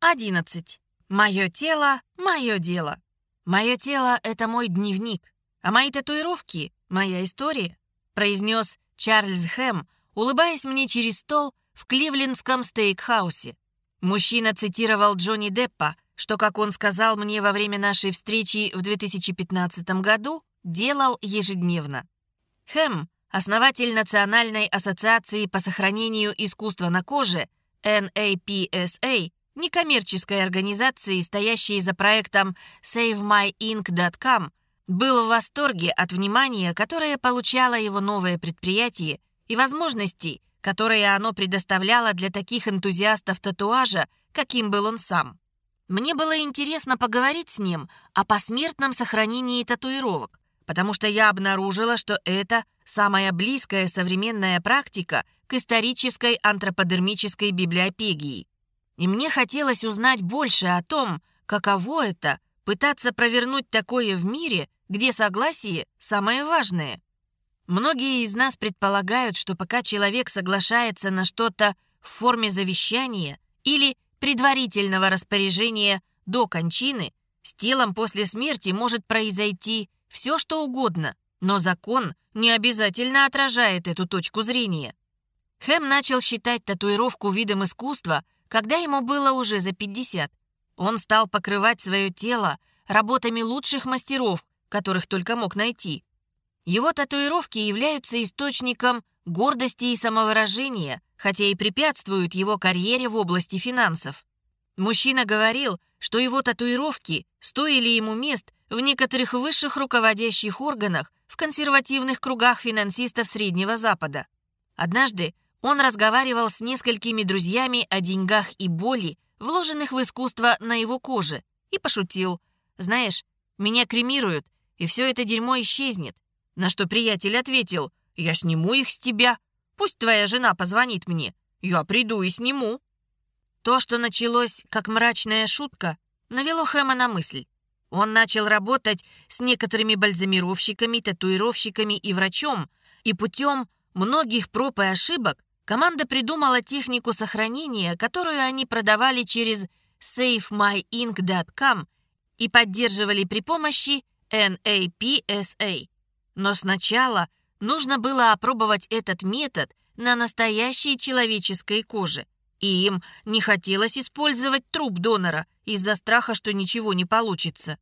11. Мое тело — мое дело. Мое тело — это мой дневник, а мои татуировки — моя история, произнес Чарльз Хэм, улыбаясь мне через стол в кливлендском стейкхаусе. Мужчина цитировал Джонни Деппа, что, как он сказал мне во время нашей встречи в 2015 году, делал ежедневно. Хэм, основатель Национальной ассоциации по сохранению искусства на коже, NAPSA, некоммерческой организации, стоящей за проектом SaveMyInk.com, был в восторге от внимания, которое получало его новое предприятие и возможностей, которые оно предоставляло для таких энтузиастов татуажа, каким был он сам. Мне было интересно поговорить с ним о посмертном сохранении татуировок, потому что я обнаружила, что это самая близкая современная практика к исторической антроподермической библиопегии. И мне хотелось узнать больше о том, каково это пытаться провернуть такое в мире, где согласие самое важное. Многие из нас предполагают, что пока человек соглашается на что-то в форме завещания или предварительного распоряжения до кончины, с телом после смерти может произойти все, что угодно, но закон не обязательно отражает эту точку зрения. Хэм начал считать татуировку видом искусства, когда ему было уже за 50. Он стал покрывать свое тело работами лучших мастеров, которых только мог найти. Его татуировки являются источником гордости и самовыражения, хотя и препятствуют его карьере в области финансов. Мужчина говорил, что его татуировки стоили ему мест в некоторых высших руководящих органах в консервативных кругах финансистов Среднего Запада. Однажды он разговаривал с несколькими друзьями о деньгах и боли, вложенных в искусство на его коже, и пошутил. «Знаешь, меня кремируют, и все это дерьмо исчезнет». На что приятель ответил, «Я сниму их с тебя. Пусть твоя жена позвонит мне. Я приду и сниму». То, что началось как мрачная шутка, навело Хэма на мысль. Он начал работать с некоторыми бальзамировщиками, татуировщиками и врачом, и путем многих проб и ошибок команда придумала технику сохранения, которую они продавали через SafeMyInk.com и поддерживали при помощи NAPSA. Но сначала нужно было опробовать этот метод на настоящей человеческой коже – и им не хотелось использовать труп донора из-за страха, что ничего не получится.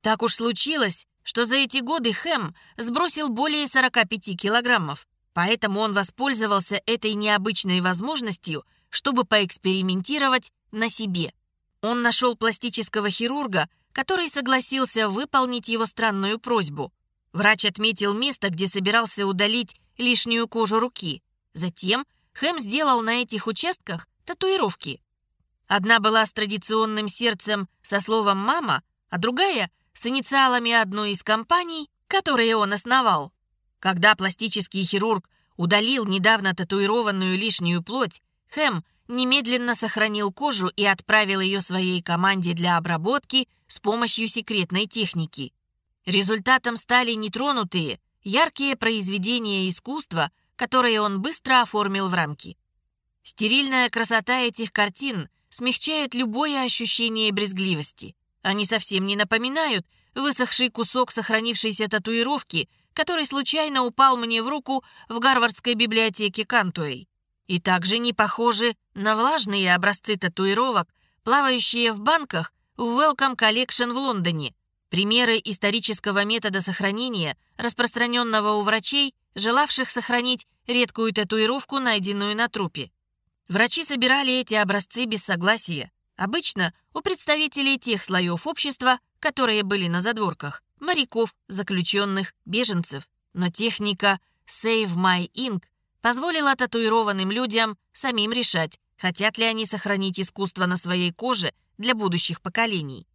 Так уж случилось, что за эти годы Хэм сбросил более 45 килограммов, поэтому он воспользовался этой необычной возможностью, чтобы поэкспериментировать на себе. Он нашел пластического хирурга, который согласился выполнить его странную просьбу. Врач отметил место, где собирался удалить лишнюю кожу руки. Затем Хэм сделал на этих участках татуировки. Одна была с традиционным сердцем со словом «мама», а другая — с инициалами одной из компаний, которые он основал. Когда пластический хирург удалил недавно татуированную лишнюю плоть, Хэм немедленно сохранил кожу и отправил ее своей команде для обработки с помощью секретной техники. Результатом стали нетронутые, яркие произведения искусства, которые он быстро оформил в рамки. Стерильная красота этих картин смягчает любое ощущение брезгливости. Они совсем не напоминают высохший кусок сохранившейся татуировки, который случайно упал мне в руку в Гарвардской библиотеке Кантуэй. И также не похожи на влажные образцы татуировок, плавающие в банках в Welcome Collection в Лондоне. Примеры исторического метода сохранения, распространенного у врачей, желавших сохранить редкую татуировку, найденную на трупе. Врачи собирали эти образцы без согласия. Обычно у представителей тех слоев общества, которые были на задворках, моряков, заключенных, беженцев. Но техника Save My Ink позволила татуированным людям самим решать, хотят ли они сохранить искусство на своей коже для будущих поколений.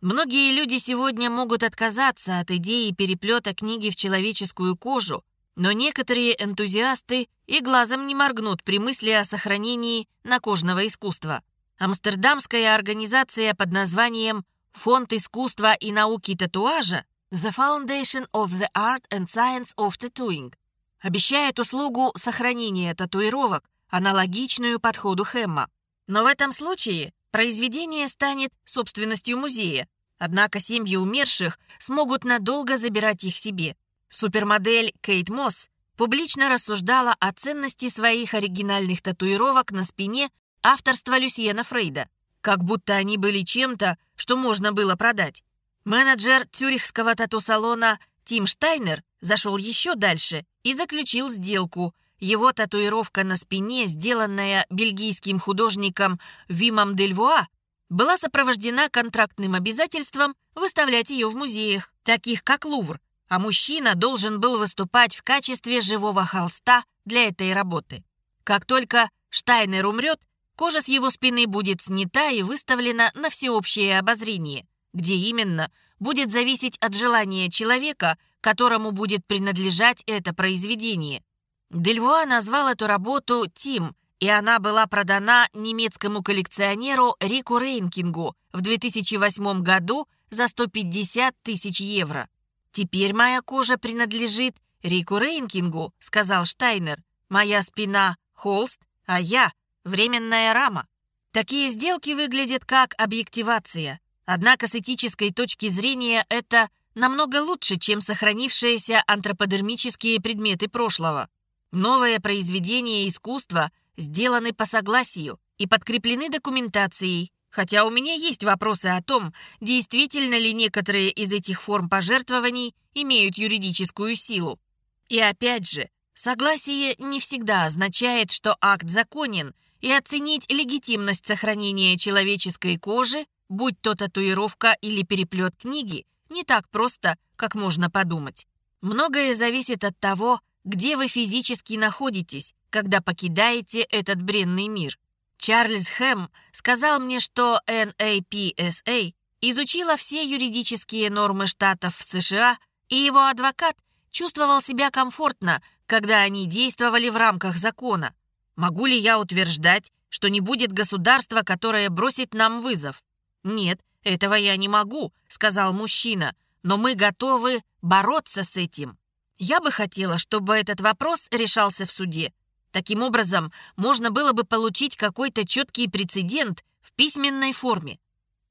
Многие люди сегодня могут отказаться от идеи переплета книги в человеческую кожу, но некоторые энтузиасты и глазом не моргнут при мысли о сохранении накожного искусства. Амстердамская организация под названием «Фонд искусства и науки татуажа» The Foundation of the Art and Science of Tattooing обещает услугу сохранения татуировок, аналогичную подходу Хэмма. Но в этом случае произведение станет собственностью музея. Однако семьи умерших смогут надолго забирать их себе. Супермодель Кейт Мосс публично рассуждала о ценности своих оригинальных татуировок на спине авторства Люсьена Фрейда, как будто они были чем-то, что можно было продать. Менеджер цюрихского тату-салона Тим Штайнер зашел еще дальше и заключил сделку. Его татуировка на спине, сделанная бельгийским художником Вимом Дельвуа, была сопровождена контрактным обязательством выставлять ее в музеях, таких как Лувр, а мужчина должен был выступать в качестве живого холста для этой работы. Как только Штайнер умрет, кожа с его спины будет снята и выставлена на всеобщее обозрение, где именно будет зависеть от желания человека, которому будет принадлежать это произведение. Дельвуа назвал эту работу «Тим», и она была продана немецкому коллекционеру Рику Рейнкингу в 2008 году за 150 тысяч евро. «Теперь моя кожа принадлежит Рику Рейнкингу», — сказал Штайнер. «Моя спина — холст, а я — временная рама». Такие сделки выглядят как объективация. Однако с этической точки зрения это намного лучше, чем сохранившиеся антроподермические предметы прошлого. Новые произведения искусства сделаны по согласию и подкреплены документацией, хотя у меня есть вопросы о том, действительно ли некоторые из этих форм пожертвований имеют юридическую силу. И опять же, согласие не всегда означает, что акт законен, и оценить легитимность сохранения человеческой кожи, будь то татуировка или переплет книги, не так просто, как можно подумать. Многое зависит от того, где вы физически находитесь, когда покидаете этот бренный мир. Чарльз Хэм сказал мне, что NAPSA изучила все юридические нормы штатов в США, и его адвокат чувствовал себя комфортно, когда они действовали в рамках закона. Могу ли я утверждать, что не будет государства, которое бросит нам вызов? Нет, этого я не могу, сказал мужчина, но мы готовы бороться с этим. Я бы хотела, чтобы этот вопрос решался в суде. Таким образом, можно было бы получить какой-то четкий прецедент в письменной форме.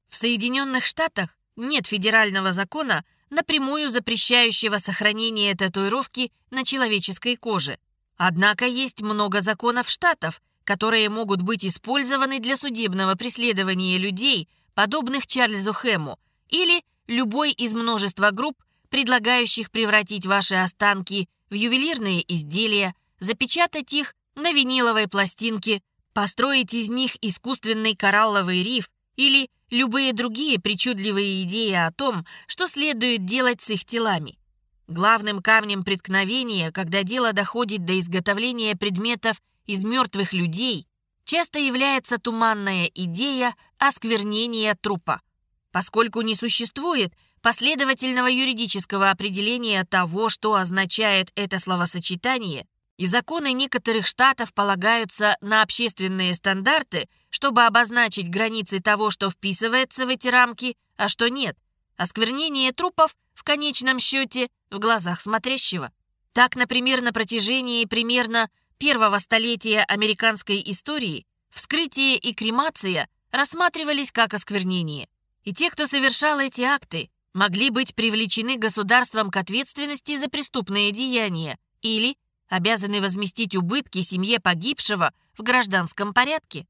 В Соединенных Штатах нет федерального закона, напрямую запрещающего сохранение татуировки на человеческой коже. Однако есть много законов штатов, которые могут быть использованы для судебного преследования людей, подобных Чарльзу Хэму, или любой из множества групп, предлагающих превратить ваши останки в ювелирные изделия, запечатать их на виниловой пластинке, построить из них искусственный коралловый риф или любые другие причудливые идеи о том, что следует делать с их телами. Главным камнем преткновения, когда дело доходит до изготовления предметов из мертвых людей, часто является туманная идея осквернения трупа. Поскольку не существует последовательного юридического определения того, что означает это словосочетание, и законы некоторых штатов полагаются на общественные стандарты, чтобы обозначить границы того, что вписывается в эти рамки, а что нет. Осквернение трупов в конечном счете в глазах смотрящего. Так, например, на протяжении примерно первого столетия американской истории вскрытие и кремация рассматривались как осквернение. И те, кто совершал эти акты, могли быть привлечены государством к ответственности за преступные деяния или обязаны возместить убытки семье погибшего в гражданском порядке.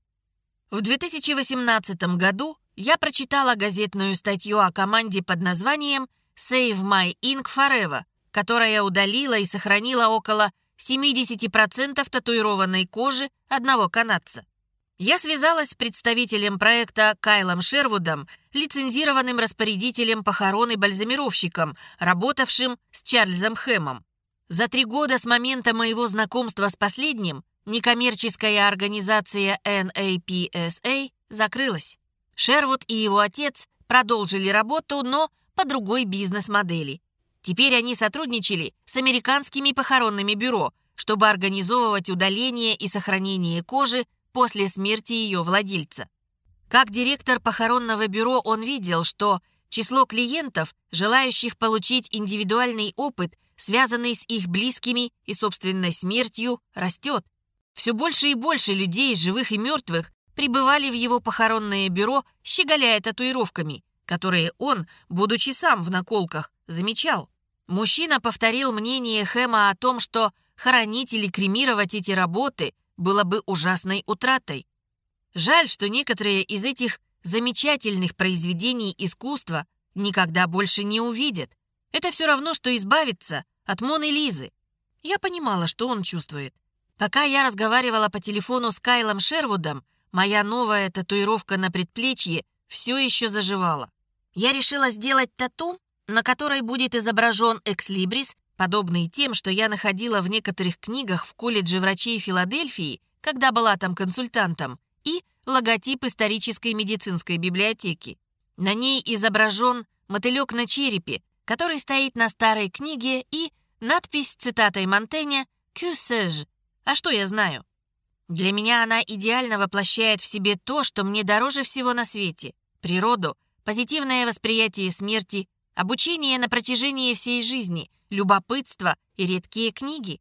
В 2018 году я прочитала газетную статью о команде под названием Save My Ink Forever, которая удалила и сохранила около 70% татуированной кожи одного канадца. Я связалась с представителем проекта Кайлом Шервудом, лицензированным распорядителем похорон и бальзамировщиком, работавшим с Чарльзом Хэмом. За три года с момента моего знакомства с последним некоммерческая организация NAPSA закрылась. Шервуд и его отец продолжили работу, но по другой бизнес-модели. Теперь они сотрудничали с американскими похоронными бюро, чтобы организовывать удаление и сохранение кожи после смерти ее владельца. Как директор похоронного бюро он видел, что число клиентов, желающих получить индивидуальный опыт, связанный с их близкими и собственной смертью, растет. Все больше и больше людей, живых и мертвых, прибывали в его похоронное бюро, щеголяя татуировками, которые он, будучи сам в наколках, замечал. Мужчина повторил мнение Хэма о том, что хоронить или кремировать эти работы было бы ужасной утратой. Жаль, что некоторые из этих замечательных произведений искусства никогда больше не увидят. Это все равно, что избавиться от Моны Лизы. Я понимала, что он чувствует. Пока я разговаривала по телефону с Кайлом Шервудом, моя новая татуировка на предплечье все еще заживала. Я решила сделать тату, на которой будет изображен экслибрис, подобный тем, что я находила в некоторых книгах в колледже врачей Филадельфии, когда была там консультантом, и логотип исторической медицинской библиотеки. На ней изображен мотылек на черепе, который стоит на старой книге, и надпись с цитатой Монтэня «Que sais А что я знаю? Для меня она идеально воплощает в себе то, что мне дороже всего на свете — природу, позитивное восприятие смерти, обучение на протяжении всей жизни, любопытство и редкие книги.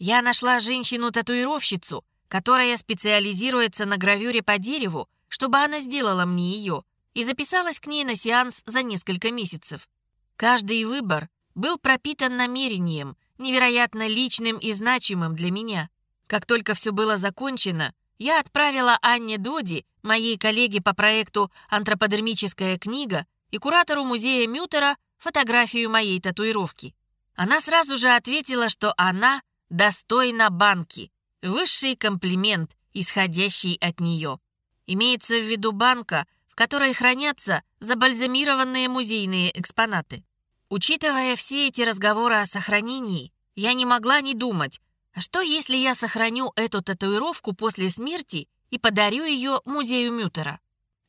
Я нашла женщину-татуировщицу, которая специализируется на гравюре по дереву, чтобы она сделала мне ее, и записалась к ней на сеанс за несколько месяцев. Каждый выбор был пропитан намерением, невероятно личным и значимым для меня. Как только все было закончено, я отправила Анне Доди, моей коллеге по проекту «Антроподермическая книга» и куратору музея Мютера, фотографию моей татуировки. Она сразу же ответила, что она достойна банки. Высший комплимент, исходящий от нее. Имеется в виду банка, в которой хранятся забальзамированные музейные экспонаты. Учитывая все эти разговоры о сохранении, я не могла не думать, а что если я сохраню эту татуировку после смерти и подарю ее музею Мютера?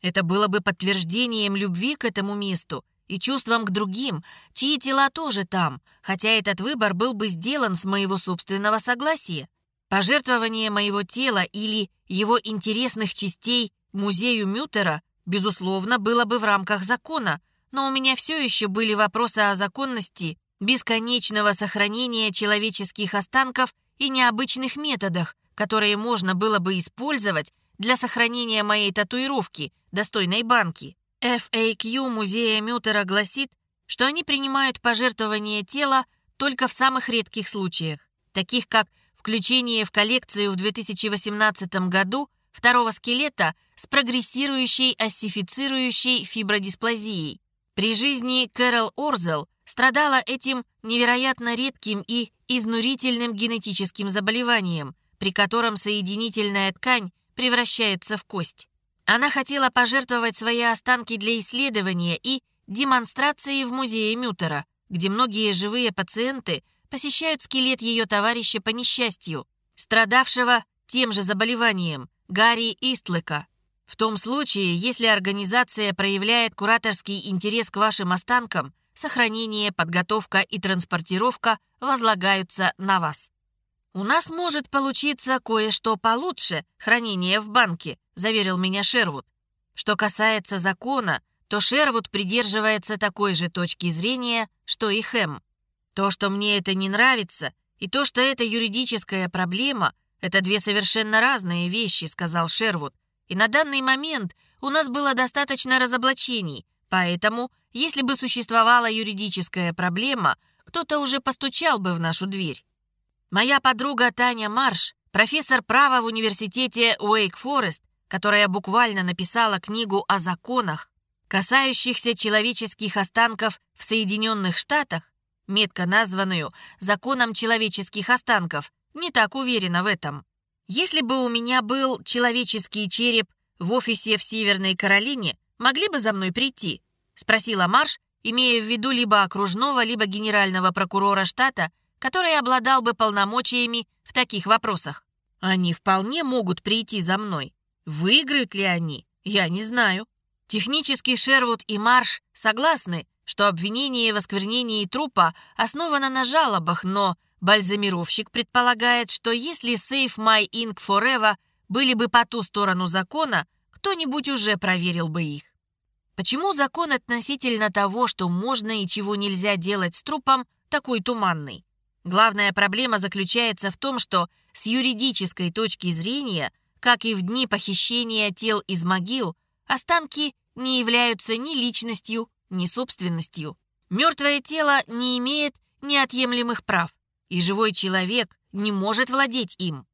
Это было бы подтверждением любви к этому месту и чувством к другим, чьи тела тоже там, хотя этот выбор был бы сделан с моего собственного согласия. Пожертвование моего тела или его интересных частей музею Мютера, безусловно, было бы в рамках закона, но у меня все еще были вопросы о законности бесконечного сохранения человеческих останков и необычных методах, которые можно было бы использовать для сохранения моей татуировки, достойной банки. FAQ музея Мютера гласит, что они принимают пожертвование тела только в самых редких случаях, таких как включение в коллекцию в 2018 году второго скелета с прогрессирующей оссифицирующей фибродисплазией. При жизни Кэрол Орзел страдала этим невероятно редким и изнурительным генетическим заболеванием, при котором соединительная ткань превращается в кость. Она хотела пожертвовать свои останки для исследования и демонстрации в музее Мютера, где многие живые пациенты посещают скелет ее товарища по несчастью, страдавшего тем же заболеванием, Гарри Истлека. В том случае, если организация проявляет кураторский интерес к вашим останкам, сохранение, подготовка и транспортировка возлагаются на вас. «У нас может получиться кое-что получше хранения в банке», заверил меня Шервуд. Что касается закона, то Шервуд придерживается такой же точки зрения, что и Хэм. То, что мне это не нравится, и то, что это юридическая проблема, это две совершенно разные вещи, сказал Шервуд. И на данный момент у нас было достаточно разоблачений, поэтому, если бы существовала юридическая проблема, кто-то уже постучал бы в нашу дверь. Моя подруга Таня Марш, профессор права в университете Уэйк-Форест, которая буквально написала книгу о законах, касающихся человеческих останков в Соединенных Штатах, метко названную «Законом человеческих останков», не так уверена в этом. Если бы у меня был человеческий череп в офисе в Северной Каролине, могли бы за мной прийти?» — спросила Марш, имея в виду либо окружного, либо генерального прокурора штата, который обладал бы полномочиями в таких вопросах. Они вполне могут прийти за мной. Выиграют ли они, я не знаю. Технически Шервуд и Марш согласны, что обвинение в осквернении трупа основано на жалобах, но бальзамировщик предполагает, что если Save My Ink Forever были бы по ту сторону закона, кто-нибудь уже проверил бы их. Почему закон относительно того, что можно и чего нельзя делать с трупом, такой туманный? Главная проблема заключается в том, что с юридической точки зрения как и в дни похищения тел из могил, останки не являются ни личностью, ни собственностью. Мертвое тело не имеет неотъемлемых прав, и живой человек не может владеть им.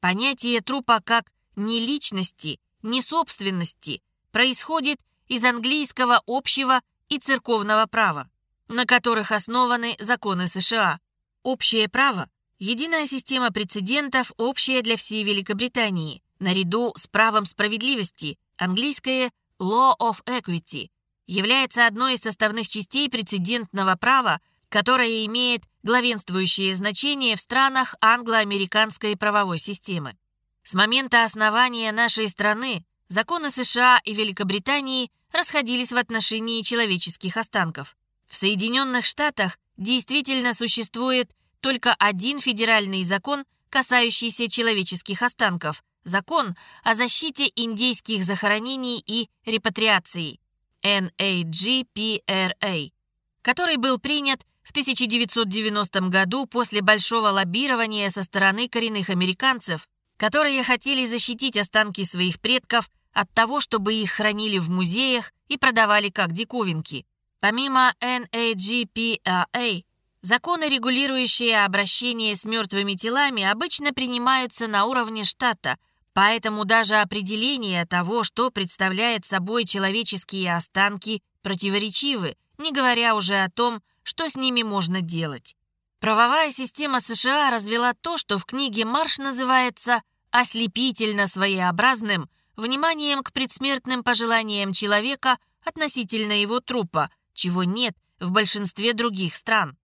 Понятие трупа как ни личности, ни собственности происходит из английского общего и церковного права, на которых основаны законы США. Общее право – единая система прецедентов, общая для всей Великобритании, наряду с правом справедливости, английское Law of Equity, является одной из составных частей прецедентного права, которое имеет главенствующее значение в странах англо-американской правовой системы. С момента основания нашей страны законы США и Великобритании расходились в отношении человеческих останков. В Соединенных Штатах действительно существует только один федеральный закон, касающийся человеческих останков – закон о защите индейских захоронений и репатриации NAGPRA, который был принят в 1990 году после большого лоббирования со стороны коренных американцев, которые хотели защитить останки своих предков от того, чтобы их хранили в музеях и продавали как диковинки. Помимо NAGPRA, законы, регулирующие обращение с мертвыми телами, обычно принимаются на уровне штата, поэтому даже определение того, что представляет собой человеческие останки, противоречивы, не говоря уже о том, что с ними можно делать. Правовая система США развела то, что в книге Марш называется «ослепительно своеобразным вниманием к предсмертным пожеланиям человека относительно его трупа, чего нет в большинстве других стран».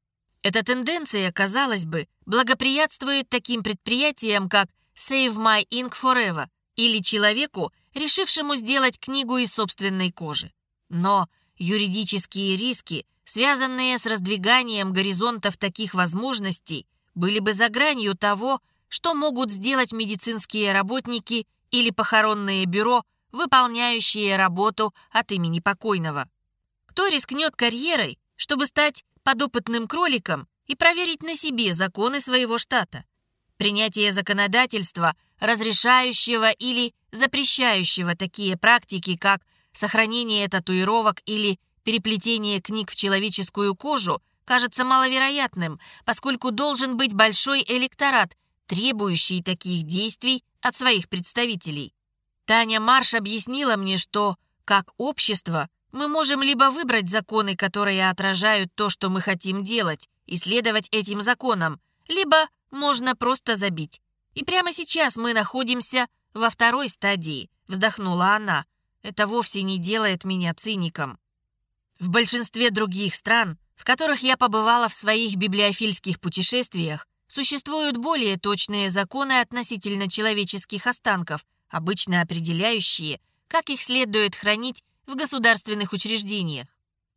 Эта тенденция, казалось бы, благоприятствует таким предприятиям, как Save My Ink Forever или человеку, решившему сделать книгу из собственной кожи. Но юридические риски – связанные с раздвиганием горизонтов таких возможностей, были бы за гранью того, что могут сделать медицинские работники или похоронное бюро, выполняющие работу от имени покойного. Кто рискнет карьерой, чтобы стать подопытным кроликом и проверить на себе законы своего штата? Принятие законодательства, разрешающего или запрещающего такие практики, как сохранение татуировок или переплетение книг в человеческую кожу кажется маловероятным, поскольку должен быть большой электорат, требующий таких действий от своих представителей. Таня Марш объяснила мне, что, как общество, мы можем либо выбрать законы, которые отражают то, что мы хотим делать, и следовать этим законам, либо можно просто забить. И прямо сейчас мы находимся во второй стадии, вздохнула она. Это вовсе не делает меня циником. В большинстве других стран, в которых я побывала в своих библиофильских путешествиях, существуют более точные законы относительно человеческих останков, обычно определяющие, как их следует хранить в государственных учреждениях.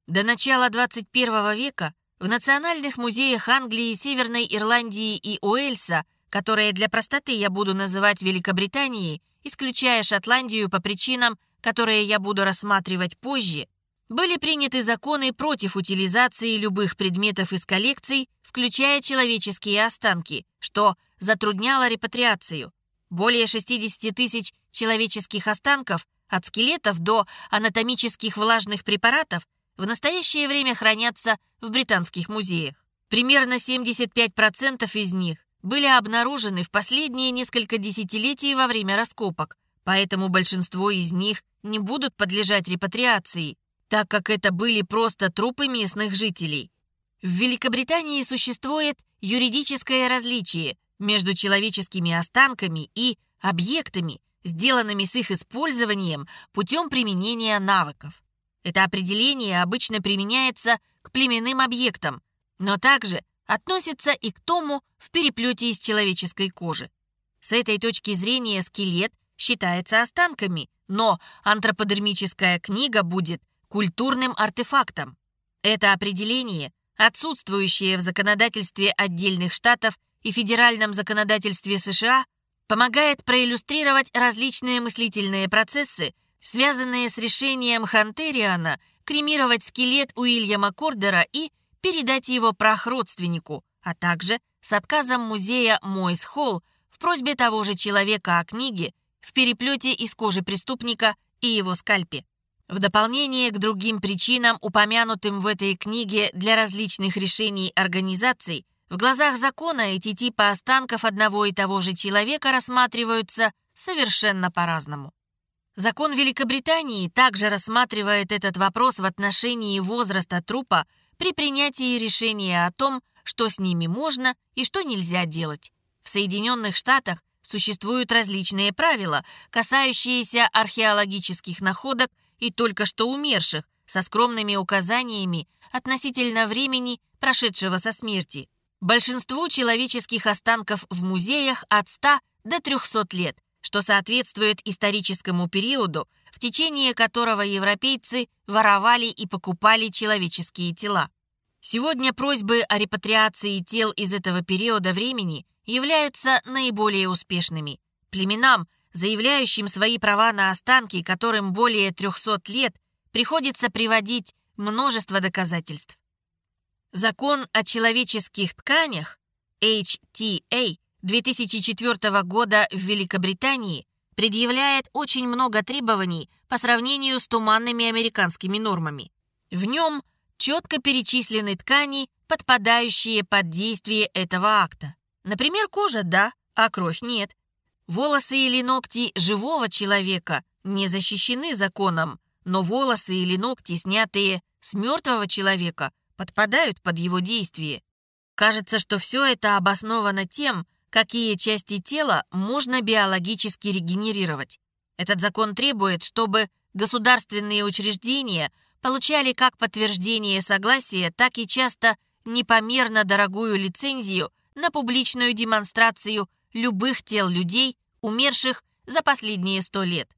До начала 21 века в национальных музеях Англии, Северной Ирландии и Уэльса, которые для простоты я буду называть Великобританией, исключая Шотландию по причинам, которые я буду рассматривать позже, были приняты законы против утилизации любых предметов из коллекций, включая человеческие останки, что затрудняло репатриацию. Более 60 тысяч человеческих останков, от скелетов до анатомических влажных препаратов, в настоящее время хранятся в британских музеях. Примерно 75% из них были обнаружены в последние несколько десятилетий во время раскопок, поэтому большинство из них не будут подлежать репатриации, так как это были просто трупы местных жителей. В Великобритании существует юридическое различие между человеческими останками и объектами, сделанными с их использованием путем применения навыков. Это определение обычно применяется к племенным объектам, но также относится и к тому в переплете из человеческой кожи. С этой точки зрения скелет считается останками, но антроподермическая книга будет культурным артефактом. Это определение, отсутствующее в законодательстве отдельных штатов и федеральном законодательстве США, помогает проиллюстрировать различные мыслительные процессы, связанные с решением Хантериана кремировать скелет Уильяма Кордера и передать его прах родственнику, а также с отказом музея Мойс Холл в просьбе того же человека о книге в переплете из кожи преступника и его скальпе. В дополнение к другим причинам, упомянутым в этой книге для различных решений организаций, в глазах закона эти типы останков одного и того же человека рассматриваются совершенно по-разному. Закон Великобритании также рассматривает этот вопрос в отношении возраста трупа при принятии решения о том, что с ними можно и что нельзя делать. В Соединенных Штатах существуют различные правила, касающиеся археологических находок и только что умерших, со скромными указаниями относительно времени, прошедшего со смерти. Большинству человеческих останков в музеях от 100 до 300 лет, что соответствует историческому периоду, в течение которого европейцы воровали и покупали человеческие тела. Сегодня просьбы о репатриации тел из этого периода времени являются наиболее успешными. Племенам, заявляющим свои права на останки, которым более 300 лет, приходится приводить множество доказательств. Закон о человеческих тканях HTA 2004 года в Великобритании предъявляет очень много требований по сравнению с туманными американскими нормами. В нем четко перечислены ткани, подпадающие под действие этого акта. Например, кожа – да, а кровь – нет. Волосы или ногти живого человека не защищены законом, но волосы или ногти, снятые с мертвого человека, подпадают под его действие. Кажется, что все это обосновано тем, какие части тела можно биологически регенерировать. Этот закон требует, чтобы государственные учреждения получали как подтверждение согласия, так и часто непомерно дорогую лицензию на публичную демонстрацию любых тел людей, умерших за последние сто лет.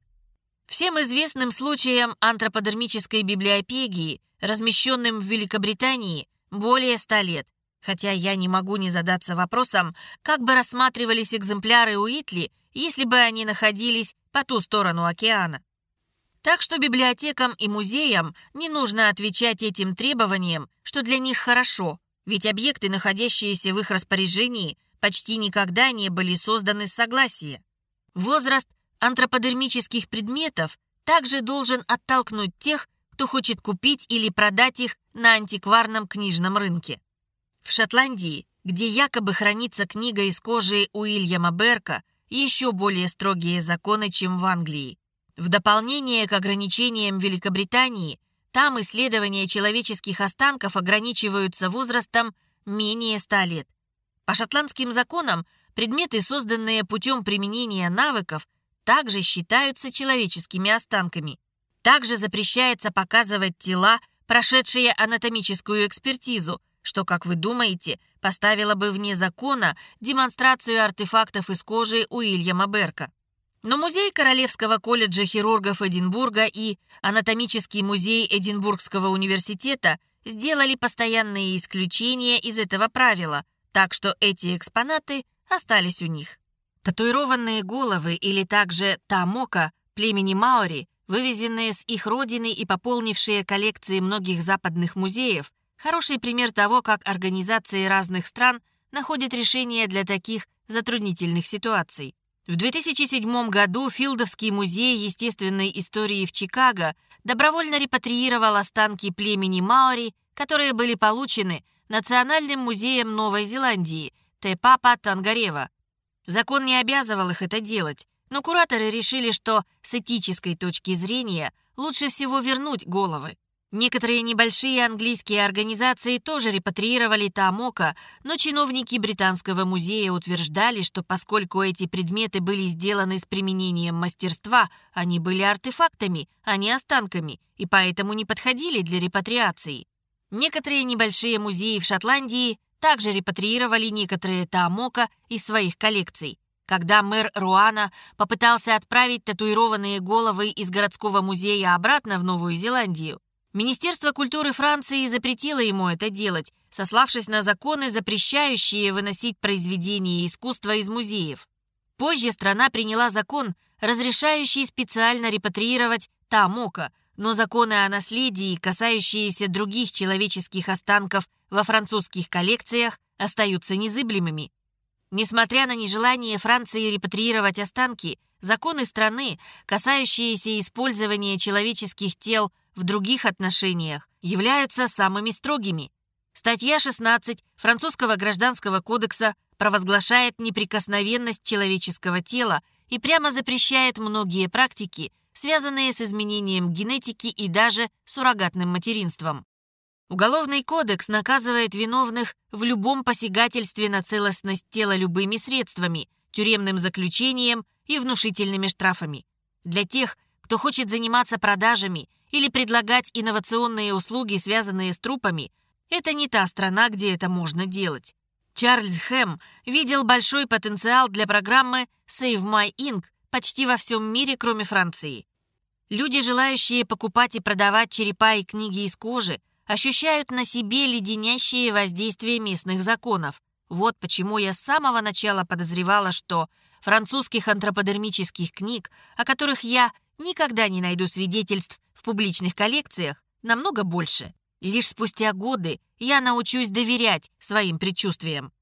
Всем известным случаям антроподермической библиопегии, размещенным в Великобритании, более ста лет, хотя я не могу не задаться вопросом, как бы рассматривались экземпляры Уитли, если бы они находились по ту сторону океана. Так что библиотекам и музеям не нужно отвечать этим требованиям, что для них хорошо, ведь объекты, находящиеся в их распоряжении, почти никогда не были созданы с согласия. Возраст антроподермических предметов также должен оттолкнуть тех, кто хочет купить или продать их на антикварном книжном рынке. В Шотландии, где якобы хранится книга из кожи Уильяма Берка, еще более строгие законы, чем в Англии. В дополнение к ограничениям Великобритании, там исследования человеческих останков ограничиваются возрастом менее 100 лет. По шотландским законам предметы, созданные путем применения навыков, также считаются человеческими останками. Также запрещается показывать тела, прошедшие анатомическую экспертизу, что, как вы думаете, поставило бы вне закона демонстрацию артефактов из кожи Уильяма Берка. Но Музей Королевского колледжа хирургов Эдинбурга и Анатомический музей Эдинбургского университета сделали постоянные исключения из этого правила, так что эти экспонаты остались у них. Татуированные головы или также тамока племени Маори, вывезенные с их родины и пополнившие коллекции многих западных музеев, хороший пример того, как организации разных стран находят решения для таких затруднительных ситуаций. В 2007 году Филдовский музей естественной истории в Чикаго добровольно репатриировал останки племени Маори, которые были получены Национальным музеем Новой Зеландии Тепапа Тангарева. Закон не обязывал их это делать, но кураторы решили, что с этической точки зрения лучше всего вернуть головы. Некоторые небольшие английские организации тоже репатриировали Таамока, но чиновники Британского музея утверждали, что поскольку эти предметы были сделаны с применением мастерства, они были артефактами, а не останками, и поэтому не подходили для репатриации. Некоторые небольшие музеи в Шотландии также репатриировали некоторые Таамока из своих коллекций. Когда мэр Руана попытался отправить татуированные головы из городского музея обратно в Новую Зеландию, Министерство культуры Франции запретило ему это делать, сославшись на законы, запрещающие выносить произведения искусства из музеев. Позже страна приняла закон, разрешающий специально репатриировать Тамока, но законы о наследии, касающиеся других человеческих останков во французских коллекциях, остаются незыблемыми. Несмотря на нежелание Франции репатриировать останки, законы страны, касающиеся использования человеческих тел в других отношениях, являются самыми строгими. Статья 16 Французского гражданского кодекса провозглашает неприкосновенность человеческого тела и прямо запрещает многие практики, связанные с изменением генетики и даже суррогатным материнством. Уголовный кодекс наказывает виновных в любом посягательстве на целостность тела любыми средствами, тюремным заключением и внушительными штрафами. Для тех, кто хочет заниматься продажами или предлагать инновационные услуги, связанные с трупами, это не та страна, где это можно делать. Чарльз Хэм видел большой потенциал для программы Save My Ink почти во всем мире, кроме Франции. Люди, желающие покупать и продавать черепа и книги из кожи, ощущают на себе леденящее воздействие местных законов. Вот почему я с самого начала подозревала, что французских антроподермических книг, о которых я никогда не найду свидетельств в публичных коллекциях, намного больше. Лишь спустя годы я научусь доверять своим предчувствиям.